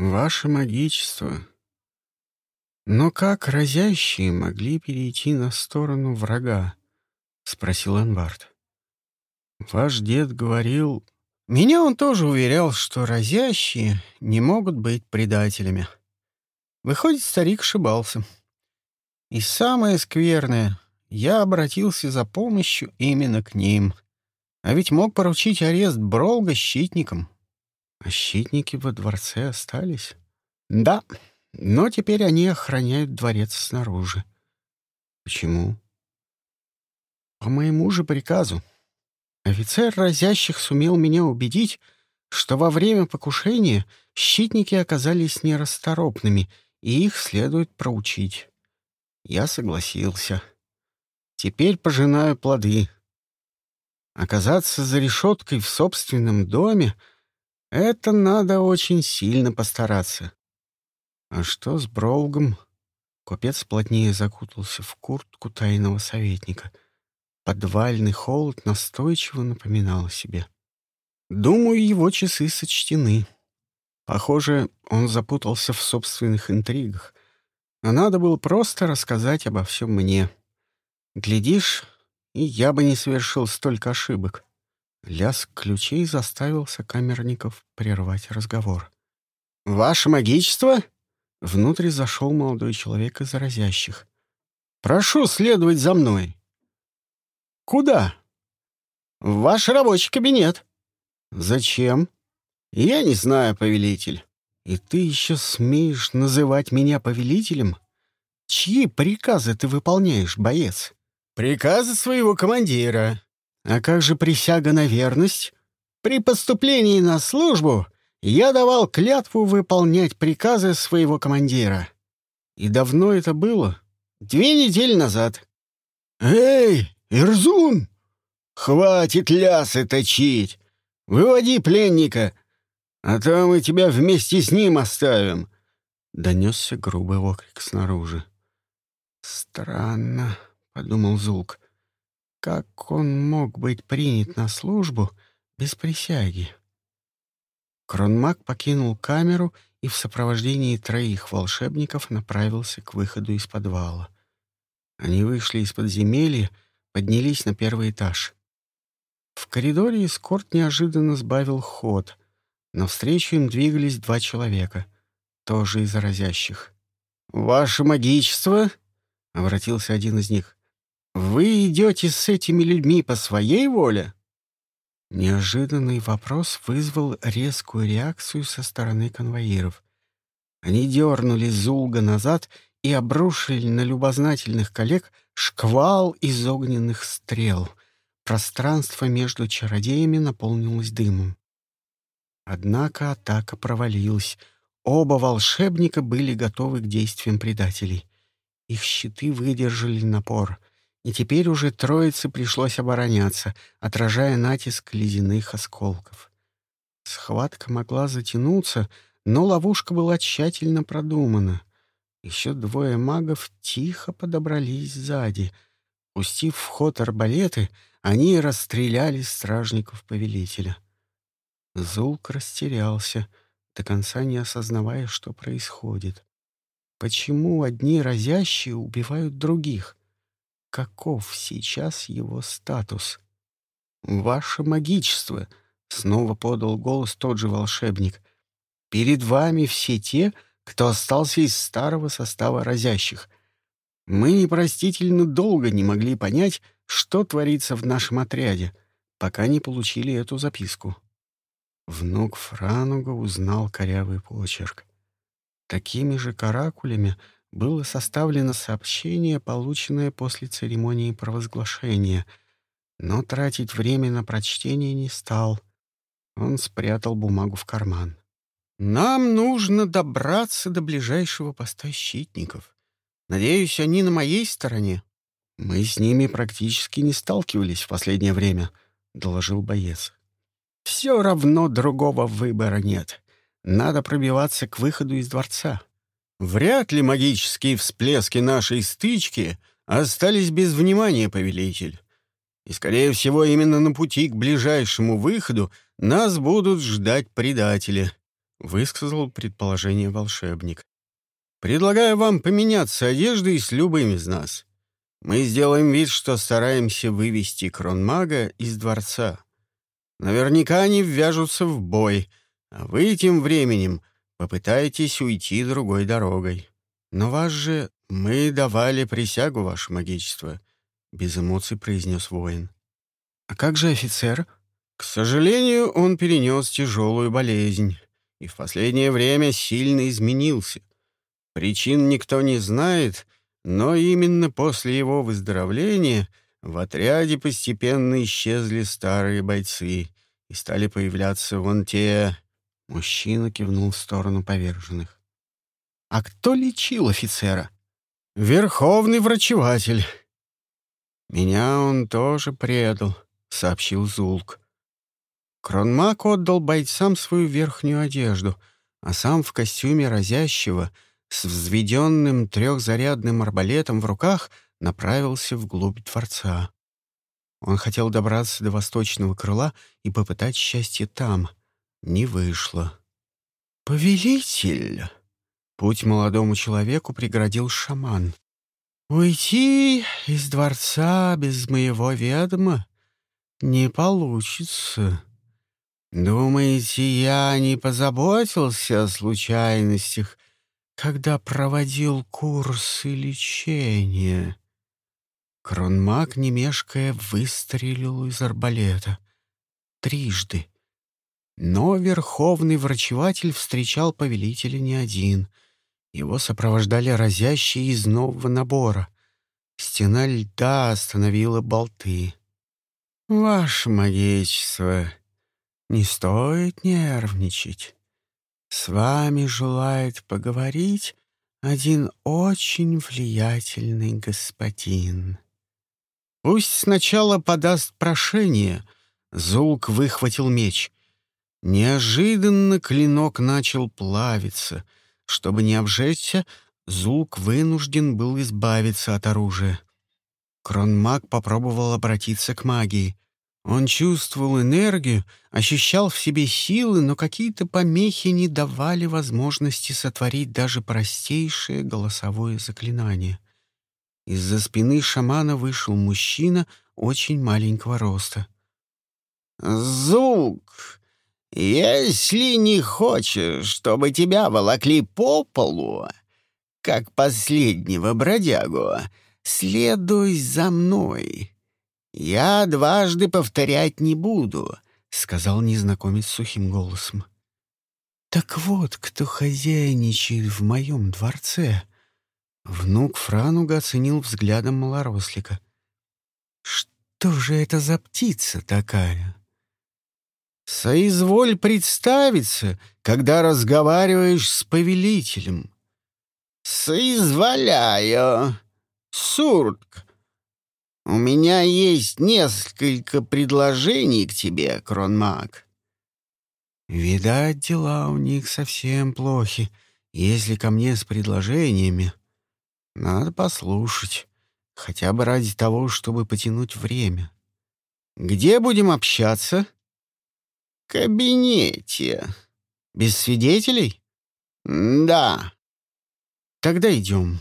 «Ваше магичество. Но как разящие могли перейти на сторону врага?» — спросил Анвард. «Ваш дед говорил...» «Меня он тоже уверял, что разящие не могут быть предателями. Выходит, старик ошибался. И самое скверное, я обратился за помощью именно к ним. А ведь мог поручить арест Бролга щитникам. Щитники во дворце остались? Да, но теперь они охраняют дворец снаружи. Почему? По моему же приказу. Офицер разящих сумел меня убедить, что во время покушения щитники оказались нерасторопными, и их следует проучить. Я согласился. Теперь пожинаю плоды. Оказаться за решеткой в собственном доме — это надо очень сильно постараться. А что с Броугом? Купец плотнее закутался в куртку тайного советника. Подвальный холод настойчиво напоминал о себе. Думаю, его часы сочтены. Похоже, он запутался в собственных интригах. А надо было просто рассказать обо всем мне. Глядишь, и я бы не совершил столько ошибок. Лязг ключей заставил сокамерников прервать разговор. «Ваше магичество?» Внутрь зашел молодой человек из разящих. «Прошу следовать за мной». «Куда?» «В ваш рабочий кабинет». «Зачем?» «Я не знаю, повелитель». «И ты еще смеешь называть меня повелителем? Чьи приказы ты выполняешь, боец?» «Приказы своего командира», а как же присяга на верность? При поступлении на службу я давал клятву выполнять приказы своего командира. И давно это было? Две недели назад. «Эй, Ирзун! Хватит лясы точить! Выводи пленника, а то мы тебя вместе с ним оставим!» Донесся грубый окрик снаружи. «Странно», — подумал Зулк. Как он мог быть принят на службу без присяги? Кронмаг покинул камеру и в сопровождении троих волшебников направился к выходу из подвала. Они вышли из подземелья, поднялись на первый этаж. В коридоре эскорт неожиданно сбавил ход. Навстречу им двигались два человека, тоже из разящих. «Ваше магичество!» — обратился один из них. Вы идете с этими людьми по своей воле?» Неожиданный вопрос вызвал резкую реакцию со стороны конвоиров. Они дернули Зулга назад и обрушили на любознательных коллег шквал из огненных стрел. Пространство между чародеями наполнилось дымом. Однако атака провалилась. Оба волшебника были готовы к действиям предателей. Их щиты выдержали напор — и теперь уже троице пришлось обороняться, отражая натиск ледяных осколков. Схватка могла затянуться, но ловушка была тщательно продумана. Еще двое магов тихо подобрались сзади. Пустив в ход арбалеты, они расстреляли стражников повелителя. Зулк растерялся, до конца не осознавая, что происходит. Почему одни разящие убивают других? Каков сейчас его статус. «Ваше магичество!» — снова подал голос тот же волшебник. «Перед вами все те, кто остался из старого состава разящих. Мы непростительно долго не могли понять, что творится в нашем отряде, пока не получили эту записку». Внук Франуга узнал корявый почерк. Такими же каракулями было составлено сообщение, полученное после церемонии провозглашения, но тратить время на прочтение не стал. Он спрятал бумагу в карман. «Нам нужно добраться до ближайшего поста щитников. Надеюсь, они на моей стороне». «Мы с ними практически не сталкивались в последнее время», — доложил боец. «Все равно другого выбора нет. Надо пробиваться к выходу из дворца». Вряд ли магические всплески нашей стычки остались без внимания, повелитель. И, скорее всего, именно на пути к ближайшему выходу нас будут ждать предатели. высказал предположение волшебник. «Предлагаю вам поменяться одеждой с любым из нас. Мы сделаем вид, что стараемся вывести кронмага из дворца. Наверняка они ввяжутся в бой, а вы тем временем попытаетесь уйти другой дорогой. Но вас же мы давали присягу, ваше магичество», — без эмоций произнес воин. «А как же офицер?» «К сожалению, он перенес тяжелую болезнь и в последнее время сильно изменился. Причин никто не знает, но именно после его выздоровления в отряде постепенно исчезли старые бойцы и стали появляться вон те... Мужчина кивнул в сторону поверженных. «А кто лечил офицера?» «Верховный врачеватель». «Меня он тоже предал», — сообщил Зулк. Кронмак отдал бойцам свою верхнюю одежду, а сам в костюме разящего — с взведенным трехзарядным арбалетом в руках направился вглубь дворца. Он хотел добраться до восточного крыла и попытать счастье там. Не вышло. «Повелитель!» Путь молодому человеку преградил шаман. «Уйти из дворца без моего ведома не получится. Думаете, я не позаботился о случайностях, когда проводил курсы лечения. Кронмаг, не мешкая, выстрелил из арбалета. Трижды. Но верховный врачеватель встречал повелителя не один. Его сопровождали разящие из нового набора. Стена льда остановила болты. «Ваше магичество, не стоит нервничать. С вами желает поговорить один очень влиятельный господин. Пусть сначала подаст прошение. Зулк выхватил меч. Неожиданно клинок начал плавиться. Чтобы не обжечься, Зулк вынужден был избавиться от оружия. Кронмаг попробовал обратиться к магии — он чувствовал энергию, ощущал в себе силы, но какие-то помехи не давали возможности сотворить даже простейшее голосовое заклинание. Из-за спины шамана вышел мужчина очень маленького роста. «Зук, если не хочешь, чтобы тебя волокли по полу, как последнего бродягу, следуй за мной». «Я дважды повторять не буду», — сказал незнакомец сухим голосом. «Так вот, кто хозяйничает в моем дворце». Внук Франуга оценил взглядом малорослика. «Что же это за птица такая?» «Соизволь представиться, когда разговариваешь с повелителем». «Соизволяю. Суртк, у меня есть несколько предложений к тебе, Кронмаг. Видать, дела у них совсем плохи, если ко мне с предложениями. Надо послушать, хотя бы ради того, чтобы потянуть время. Где будем общаться? Кабинете. Без свидетелей? Да. Тогда идем.